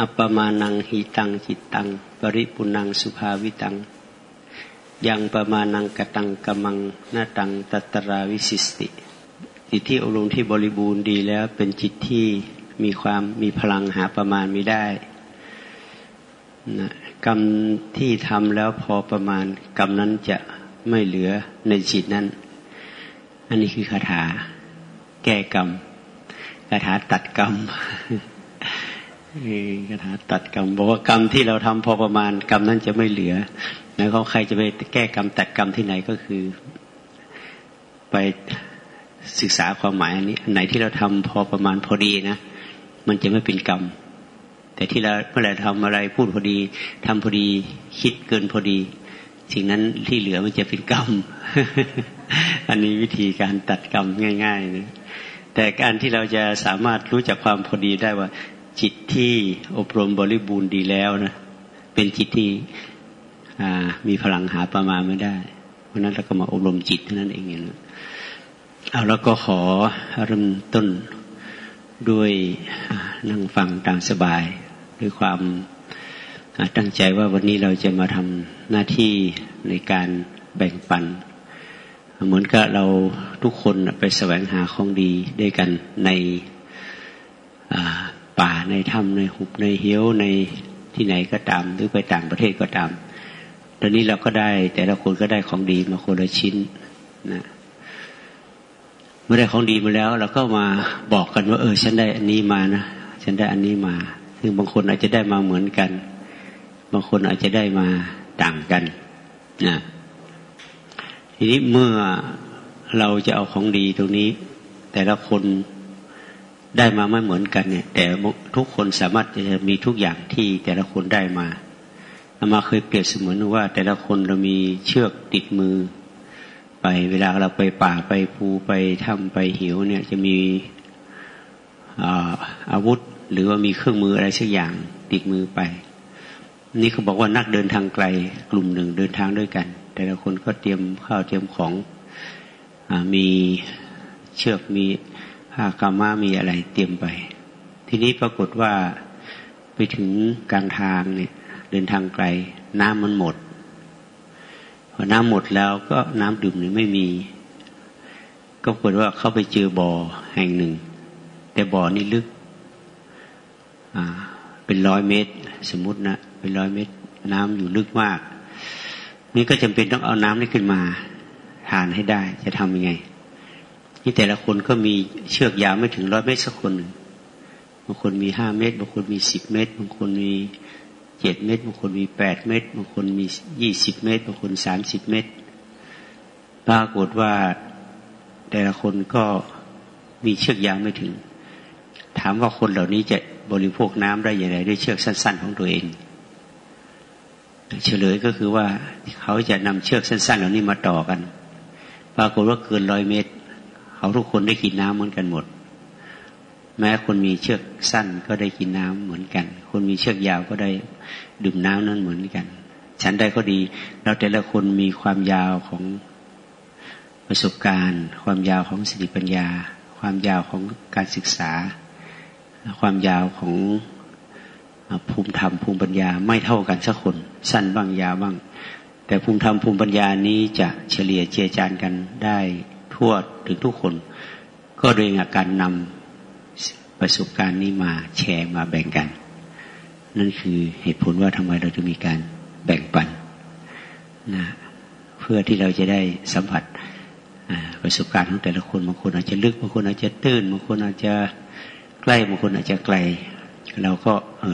อัปปมานังหิตังจิตตัง ปริปุนังสุภาวิตัง ยังประมาณังกตังกมังนาตังตัตราวิสิสติจิตที่อบรมที่บริบูรณ์ดีแล้วเป็นจิตที่มีความมีพลังหาประมาณไม่ได้นะกรรมที่ทำแล้วพอประมาณ กรรมนั้นจะไม่เหลือในจิตนั้น อันนี้คือคาถา แก้กรรมคาถาตัดกรรม คาถาตัดกรรมบอกว่ากรรมที่เราทำพอประมาณกรรมนั้นจะไม่เหลือ แล้วเขาใครจะไปแก้กรรมตัดกรรมที่ไหนก็คือ ไปศึกษาความหมายอันนี้อันไหนที่เราทำพอประมาณพอดีนะมันจะไม่เป็นกรรม แต่ที่เราเมื่อไรทำอะไรพูดพอดีทำพอดีคิดเกินพอดี สิ่งนั้นที่เหลือมันจะเป็นกรรม อันนี้วิธีการตัดกรรมง่ายๆนะแต่การที่เราจะสามารถรู้จักความพอดีได้ว่า จิตที่อบรมบริบูรณ์ดีแล้วนะเป็นจิตที่มีพลังหาประมาณไม่ได้ เพราะนั้นเราก็มาอบรมจิตเท่านั้นเองนะเอาแล้วก็ขอเริ่มต้นด้วยนั่งฟังตามสบาย ด้วยความตั้งใจว่าวันนี้เราจะมาทำหน้าที่ในการแบ่งปัน เหมือนกับเราทุกคนไปแสวงหาของดีด้วยกันใน ป่าในถ้ำในหุบในเฮี้ยวในที่ไหนก็ตาม หรือไปต่างประเทศก็ตาม ตอนนี้เราก็ได้แต่ละคนก็ได้ของดีมาคนละชิ้นนะเมื่อได้ของดีมาแล้วเราก็มาบอกกันว่า เออ ฉันได้อันนี้มานะฉันได้อันนี้มา ซึ่งบางคนอาจจะได้มาเหมือนกัน บางคนอาจจะได้มาต่างกันนะทีนี้เมื่อเราจะเอาของดีตรงนี้ แต่ละคน ได้มาไม่เหมือนกันเนี่ย แต่ทุกคนสามารถจะมีทุกอย่างที่แต่ละคนได้มาอามาเคยเปรียบเสมือนว่า แต่ละคนเรามีเชือกติดมือ ไปเวลาเราไปป่าไปภูไปถ้ำไปหิวเนี่ยจะมีอาวุธ หรือว่ามีเครื่องมืออะไรสักอย่างติดมือไป นี่เขาบอกว่านักเดินทางไกลกลุ่มหนึ่งเดินทางด้วยกัน แต่ละคนก็เตรียมข้าวเตรียมของอมีเชือกมีากามามีอะไรเตรียมไป ทีนี้ปรากฏว่าไปถึงกลางทางเนี่ย เดินทางไกล น้ำมันหมด พอน้ำหมดแล้วก็น้ำดื่มเนี่ยไม่มี ก็ปรากฏว่าเข้าไปเจอบ่อแห่งหนึ่ง แต่บ่อนี่ลึกเป็นร้อยเมตร สมมตินะเป็นร้อยเมตร น้ำอยู่ลึกมาก นี่ก็จำเป็นต้องเอาน้ำนี้ขึ้นมาทานให้ได้ จะทำยังไง นี่แต่ละคนก็มีเชือกยาวไม่ถึงร้อยเมตรสักคนหนึ่งบางคนมีห้าเมตร บางคนมีสิบเมตร บางคนมีเจ็ดเมตร บางคนมีแปดเมตร บางคนมียี่สิบเมตร บางคนสามสิบเมตร ปรากฏว่าแต่ละคนก็มีเชือกยาวไม่ถึง ถามว่าคนเหล่านี้จะบริโภคน้ำได้อย่างไรด้วยเชือกสั้น ๆ ของตัวเอง เฉลยก็คือว่าเขาจะนำเชือกสั้น ๆ เหล่านี้มาต่อกัน ปรากฏว่าเกินร้อยเมตร เขาทุกคนได้กินน้ำเหมือนกันหมด แม้คนมีเชือกสั้นก็ได้กินน้ำเหมือนกัน คนมีเชือกยาวก็ได้ดื่มน้ำนั้นเหมือนกัน ฉันได้ก็ดีเราแต่ละคนมีความยาวของประสบการณ์ ความยาวของสติปัญญา ความยาวของการศึกษา ความยาวของภูมิธรรมภูมิปัญญาไม่เท่ากันสักคน สั้นบ้างยาวบ้าง แต่ภูมิธรรมภูมิปัญญานี้จะเฉลี่ยเจียจานกันได้ ทั่วถึงทุกคน ก็โดยการนำประสบการณ์นี้มาแชร์มาแบ่งกัน นั่นคือเหตุผลว่าทำไมเราจะมีการแบ่งปันนะเพื่อที่เราจะได้สัมผัสประสบการณ์ของแต่ละคนบางคนอาจจะลึกบางคนอาจจะตื้นบางคนอาจจะใกล้บางคนอาจจะไกล เราก็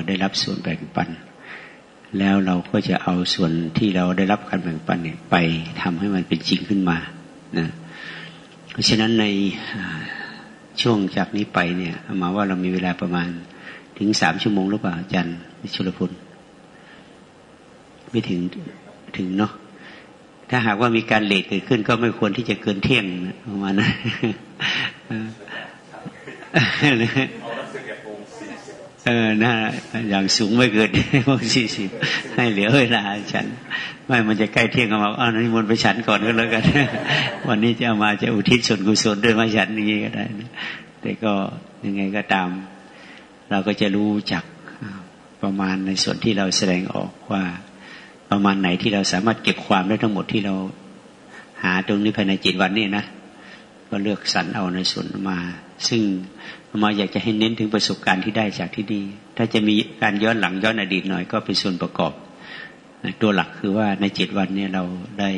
ได้รับส่วนแบ่งปัน แล้วเราก็จะเอาส่วนที่เราได้รับการแบ่งปันเนี่ยไปทำให้มันเป็นจริงขึ้นมานะ เพราะฉะนั้นในช่วงจากนี้ไปเนี่ยมาว่าเรามีเวลาประมาณถึงสามชั่วโมงหรือเปล่าอาจารย์ชุลพุนไม่ถึงถึงเนาะถ้าหากว่ามีการเลทเกิดขึ้น ก็ไม่ควรที่จะเกินเที่ยงประมาณนั้น เออน่าอย่างสูงไม่เกินโมงสี่สิบให้เหลือเวลาฉัน ไม่มันจะใกล้เที่ยงก็มาอ้าวนี่มนไปฉันก่อนก็แล้วกัน วันนี้จะมาจะอุทิศส่วนกุศลด้วยมาฉันอย่างนี้ก็ได้นะแต่ก็ยังไงก็ตาม เราก็จะรู้จักประมาณในส่วนที่เราแสดงออกว่าประมาณไหนที่เราสามารถเก็บความได้ทั้งหมดที่เราหาตรงนี้ภายในจิตวันนี้นะ ก็เลือกสรรเอาในส่วนมา ซึ่งมาอยากจะให้เน้นถึงประสบการณ์ที่ได้จากที่ดี ถ้าจะมีการย้อนหลังย้อนอดีตหน่อยก็เป็นส่วนประกอบ ตัวหลักคือว่าในเจ็ดวันเนี่ยเราได้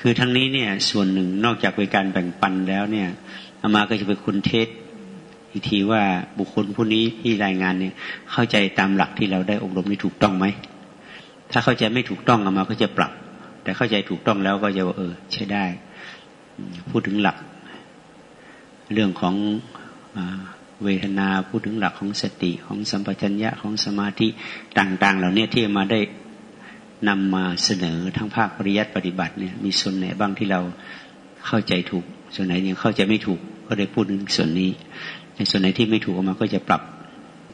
คือทั้งนี้เนี่ยส่วนหนึ่งนอกจากเป็นการแบ่งปันแล้วเนี่ยอามาก็จะเป็นคุณเทศอีกทีว่าบุคคลผู้นี้ที่รายงานเนี่ยเข้าใจตามหลักที่เราได้อบรมนี้ถูกต้องไหมถ้าเข้าใจไม่ถูกต้องอามาก็จะปรับ แต่เข้าใจถูกต้องแล้วก็จะเออใช้ได้ พูดถึงหลัก เรื่องของเวทนาพูดถึงหลักของสติของสัมปชัญญะของสมาธิต่าง ๆ เหล่านี้ที่มาได้นำมาเสนอทั้งภาคปริยัติปฏิบัติเนี่ยมีส่วนไหนบ้างที่เราเข้าใจถูก ส่วนไหนยังเข้าใจไม่ถูกก็ได้พูดถึงส่วนนี้ ในส่วนไหนที่ไม่ถูกออกมาก็จะปรับ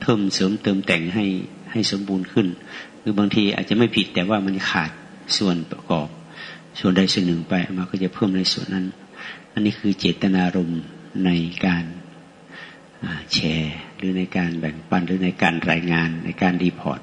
เพิ่มเสริมเติมแต่งให้ให้สมบูรณ์ขึ้นคือบางทีอาจจะไม่ผิดแต่ว่ามันขาดส่วนประกอบ ส่วนใดส่วนหนึ่งไปมาก็จะเพิ่มในส่วนนั้น อันนี้คือเจตนารมณ์ในการแชร์ หรือในการแบ่งปันหรือในการรายงานในการรีพอร์ต